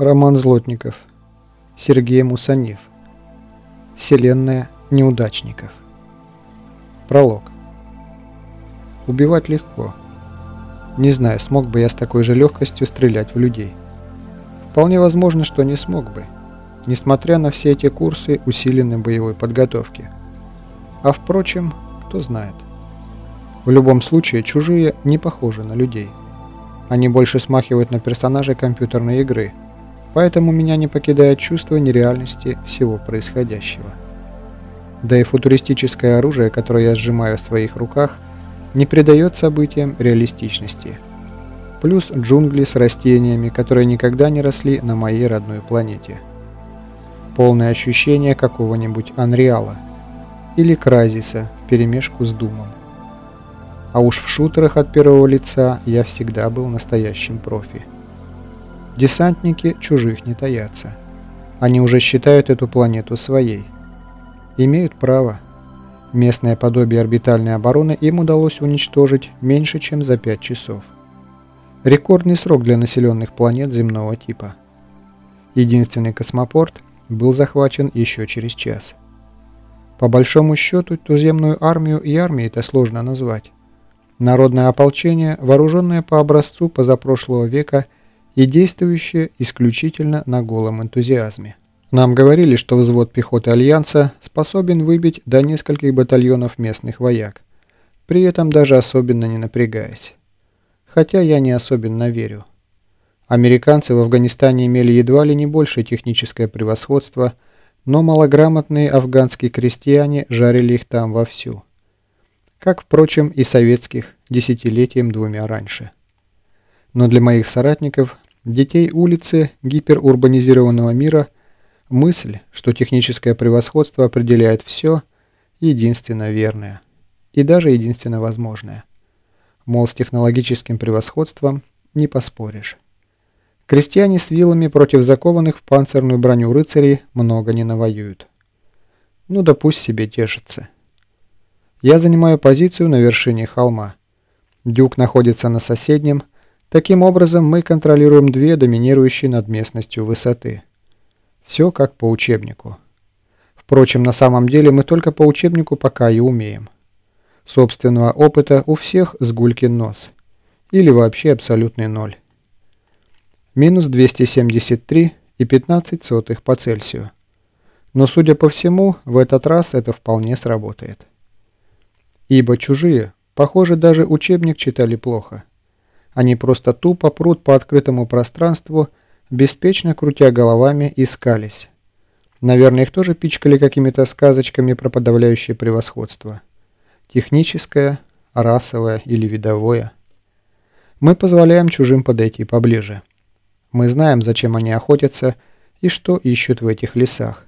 Роман Злотников. Сергей Мусанев. Вселенная неудачников. Пролог. Убивать легко. Не знаю, смог бы я с такой же легкостью стрелять в людей. Вполне возможно, что не смог бы, несмотря на все эти курсы усиленной боевой подготовки. А впрочем, кто знает. В любом случае, чужие не похожи на людей. Они больше смахивают на персонажей компьютерной игры – Поэтому меня не покидает чувство нереальности всего происходящего. Да и футуристическое оружие, которое я сжимаю в своих руках, не придает событиям реалистичности. Плюс джунгли с растениями, которые никогда не росли на моей родной планете. Полное ощущение какого-нибудь Анриала или Кразиса перемешку с Думом. А уж в шутерах от первого лица я всегда был настоящим профи. Десантники чужих не таятся. Они уже считают эту планету своей. Имеют право. Местное подобие орбитальной обороны им удалось уничтожить меньше, чем за 5 часов. Рекордный срок для населенных планет земного типа. Единственный космопорт был захвачен еще через час. По большому счету, туземную армию и армией это сложно назвать. Народное ополчение, вооруженное по образцу позапрошлого века – и действующее исключительно на голом энтузиазме. Нам говорили, что взвод пехоты Альянса способен выбить до нескольких батальонов местных вояк, при этом даже особенно не напрягаясь. Хотя я не особенно верю. Американцы в Афганистане имели едва ли не большее техническое превосходство, но малограмотные афганские крестьяне жарили их там вовсю. Как, впрочем, и советских десятилетием двумя раньше. Но для моих соратников, детей улицы гиперурбанизированного мира, мысль, что техническое превосходство определяет все, единственно верная. И даже единственно возможная. Мол, с технологическим превосходством не поспоришь. Крестьяне с вилами против закованных в панцирную броню рыцарей много не навоюют. Ну да пусть себе тешится. Я занимаю позицию на вершине холма. Дюк находится на соседнем, Таким образом, мы контролируем две доминирующие над местностью высоты. Все как по учебнику. Впрочем, на самом деле мы только по учебнику пока и умеем. Собственного опыта у всех с гулькин нос. Или вообще абсолютный ноль. Минус 273 и 15 сотых по Цельсию. Но, судя по всему, в этот раз это вполне сработает. Ибо чужие, похоже, даже учебник читали плохо. Они просто тупо прут по открытому пространству, беспечно крутя головами, искались. Наверное, их тоже пичкали какими-то сказочками про подавляющее превосходство. Техническое, расовое или видовое. Мы позволяем чужим подойти поближе. Мы знаем, зачем они охотятся и что ищут в этих лесах.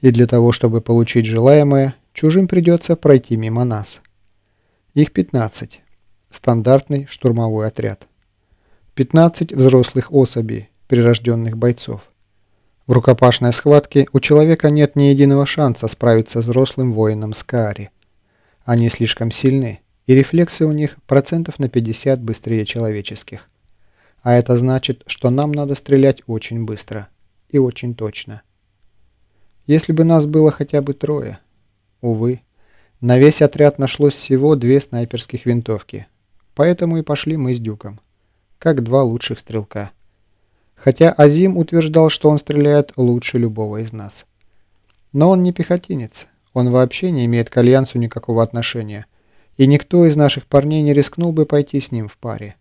И для того, чтобы получить желаемое, чужим придется пройти мимо нас. Их 15 стандартный штурмовой отряд. 15 взрослых особей, прирожденных бойцов. В рукопашной схватке у человека нет ни единого шанса справиться с взрослым воином Скаари. Они слишком сильны, и рефлексы у них процентов на 50 быстрее человеческих. А это значит, что нам надо стрелять очень быстро и очень точно. Если бы нас было хотя бы трое. Увы, на весь отряд нашлось всего две снайперских винтовки – Поэтому и пошли мы с Дюком. Как два лучших стрелка. Хотя Азим утверждал, что он стреляет лучше любого из нас. Но он не пехотинец. Он вообще не имеет к Альянсу никакого отношения. И никто из наших парней не рискнул бы пойти с ним в паре.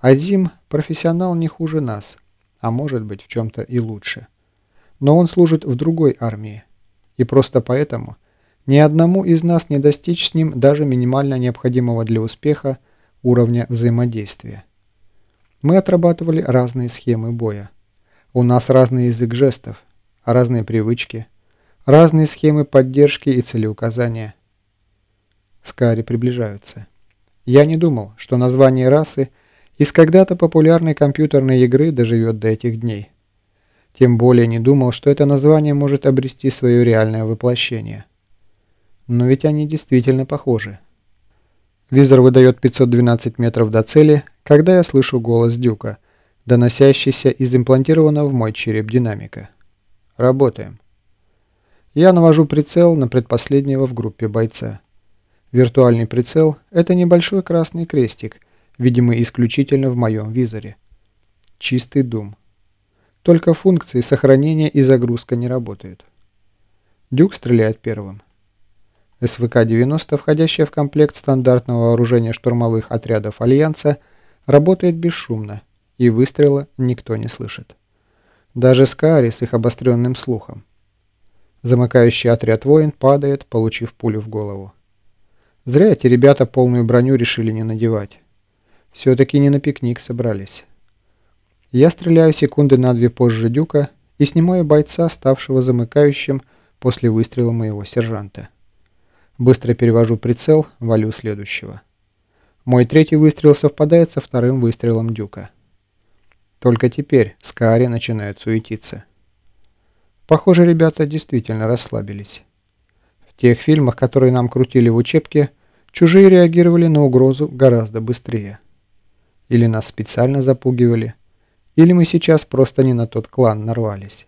Азим – профессионал не хуже нас, а может быть в чем-то и лучше. Но он служит в другой армии. И просто поэтому ни одному из нас не достичь с ним даже минимально необходимого для успеха уровня взаимодействия. Мы отрабатывали разные схемы боя. У нас разный язык жестов, разные привычки, разные схемы поддержки и целеуказания. Скари приближаются. Я не думал, что название расы из когда-то популярной компьютерной игры доживет до этих дней. Тем более не думал, что это название может обрести свое реальное воплощение. Но ведь они действительно похожи. Визор выдает 512 метров до цели, когда я слышу голос Дюка, доносящийся из имплантированного в мой череп динамика. Работаем. Я навожу прицел на предпоследнего в группе бойца. Виртуальный прицел – это небольшой красный крестик, видимый исключительно в моем визоре. Чистый дум. Только функции сохранения и загрузка не работают. Дюк стреляет первым. СВК-90, входящая в комплект стандартного вооружения штурмовых отрядов Альянса, работает бесшумно, и выстрела никто не слышит. Даже Скаари с их обостренным слухом. Замыкающий отряд воин падает, получив пулю в голову. Зря эти ребята полную броню решили не надевать. Все-таки не на пикник собрались. Я стреляю секунды на две позже Дюка и снимаю бойца, ставшего замыкающим после выстрела моего сержанта. Быстро перевожу прицел, валю следующего. Мой третий выстрел совпадает со вторым выстрелом Дюка. Только теперь Скаари начинают суетиться. Похоже, ребята действительно расслабились. В тех фильмах, которые нам крутили в учебке, чужие реагировали на угрозу гораздо быстрее. Или нас специально запугивали, или мы сейчас просто не на тот клан нарвались.